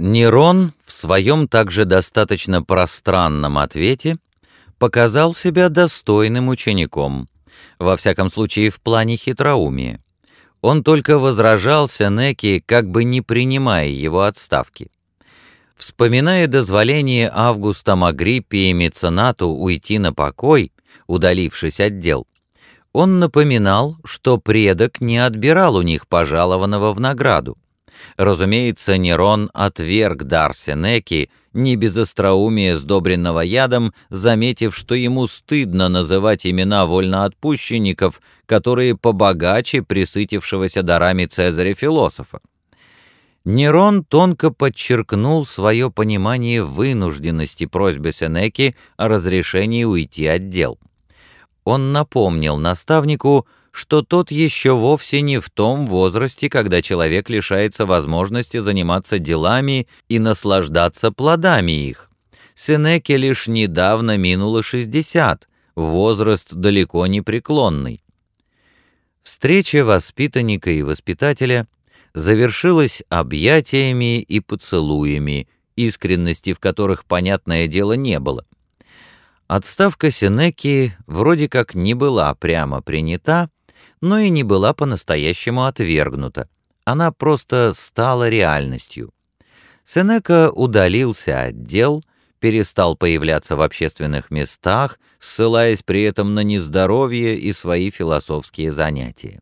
Нерон в своем также достаточно пространном ответе показал себя достойным учеником, во всяком случае в плане хитроумия. Он только возражал Сенеке, как бы не принимая его отставки. Вспоминая дозволение Августом Агриппе и меценату уйти на покой, удалившись от дел, он напоминал, что предок не отбирал у них пожалованного в награду. Разумеется, Нерон отверг дар Сенеки, не без остроумия сдобренного ядом, заметив, что ему стыдно называть имена вольноотпущенников, которые побогаче присытившегося дарами Цезаря-философа. Нерон тонко подчеркнул свое понимание вынужденности просьбы Сенеки о разрешении уйти от дел. Он напомнил наставнику, что тот еще вовсе не в том возрасте, когда человек лишается возможности заниматься делами и наслаждаться плодами их. Сенеке лишь недавно минуло 60, возраст далеко не преклонный. Встреча воспитанника и воспитателя завершилась объятиями и поцелуями, искренности в которых, понятное дело, не было. Отставка Сенеки вроде как не была прямо принята, но и не была по-настоящему отвергнута. Она просто стала реальностью. Сенека удалился от дел, перестал появляться в общественных местах, ссылаясь при этом на нездоровье и свои философские занятия.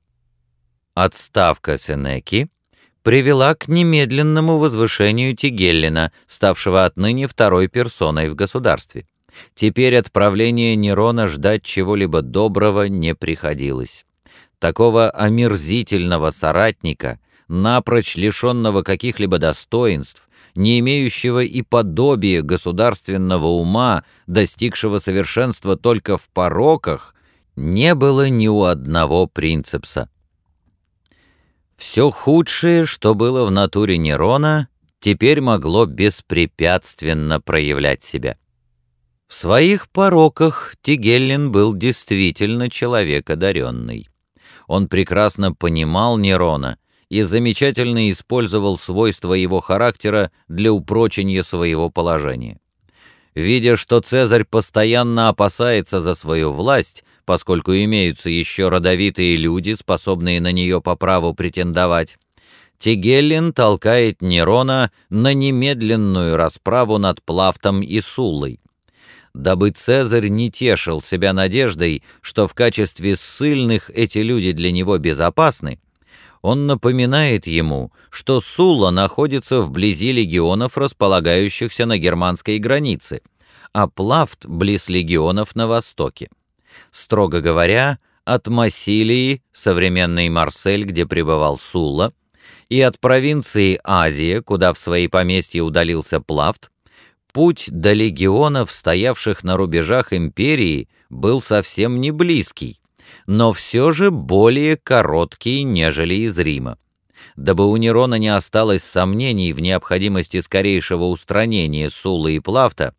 Отставка Сенеки привела к немедленному возвышению Тигеллина, ставшего отныне второй персоной в государстве. Теперь от правления Нерона ждать чего-либо доброго не приходилось такого омерзительного соратника, напрочь лишенного каких-либо достоинств, не имеющего и подобия государственного ума, достигшего совершенства только в пороках, не было ни у одного принципса. Все худшее, что было в натуре Нерона, теперь могло беспрепятственно проявлять себя. В своих пороках Тигеллин был действительно человек одаренный. Он прекрасно понимал Нерона и замечательно использовал свойства его характера для упрочения своего положения. Видя, что Цезарь постоянно опасается за свою власть, поскольку имеются еще родовитые люди, способные на нее по праву претендовать, Тигеллин толкает Нерона на немедленную расправу над Плафтом и Суллой дабы Цезарь не тешил себя надеждой, что в качестве ссыльных эти люди для него безопасны, он напоминает ему, что Сула находится вблизи легионов, располагающихся на германской границе, а Плафт близ легионов на востоке. Строго говоря, от Массилии, современный Марсель, где пребывал Сула, и от провинции Азия, куда в свои поместья удалился Плафт, Путь до легионов, стоявших на рубежах империи, был совсем не близкий, но все же более короткий, нежели из Рима. Дабы у Нерона не осталось сомнений в необходимости скорейшего устранения Сулы и Плафта,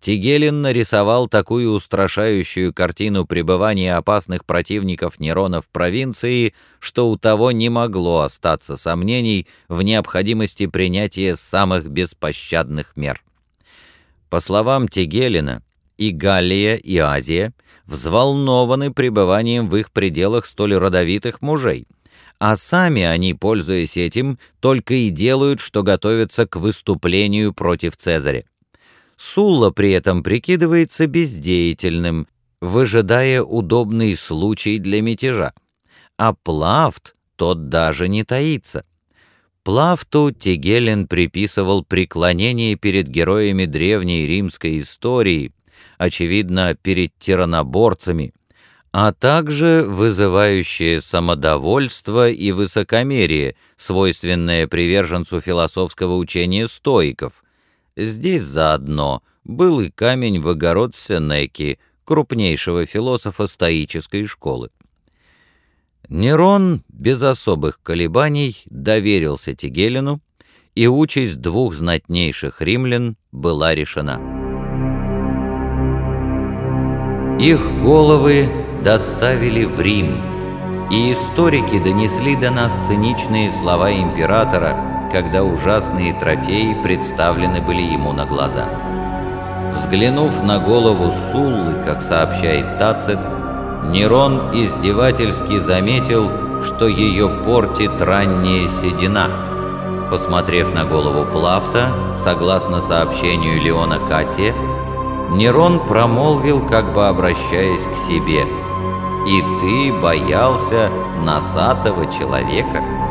Тигелин нарисовал такую устрашающую картину пребывания опасных противников Нерона в провинции, что у того не могло остаться сомнений в необходимости принятия самых беспощадных мер. По словам Тегелина, и Галлия, и Азия взволнованы пребыванием в их пределах столь родовитых мужей, а сами они, пользуясь этим, только и делают, что готовятся к выступлению против Цезаря. Сулла при этом прикидывается бездеятельным, выжидая удобный случай для мятежа, а Плафт тот даже не таится. Плафту Тигелин приписывал преклонение перед героями древней римской истории, очевидно, перед тираноборцами, а также вызывающее самодовольство и высокомерие, свойственное приверженцу философского учения стоиков. Здесь заодно был и камень в огород Сенеки, крупнейшего философа стоической школы. Нерон без особых колебаний доверился Тигелину, и участь двух знатнейших римлян была решена. Их головы доставили в Рим, и историки донесли до нас циничные слова императора, когда ужасные трофеи представлены были ему на глаза. Взглянув на голову Суллы, как сообщает Тацит, Нерон издевательски заметил, что ее портит ранняя седина. Посмотрев на голову Плафта, согласно сообщению Леона Кассия, Нерон промолвил, как бы обращаясь к себе, «И ты боялся носатого человека?»